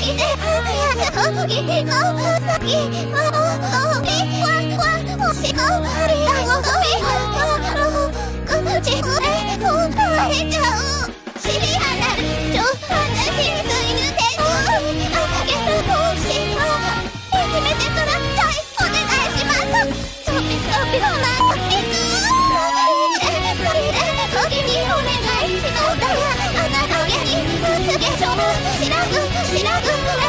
いで知らず知らず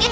げ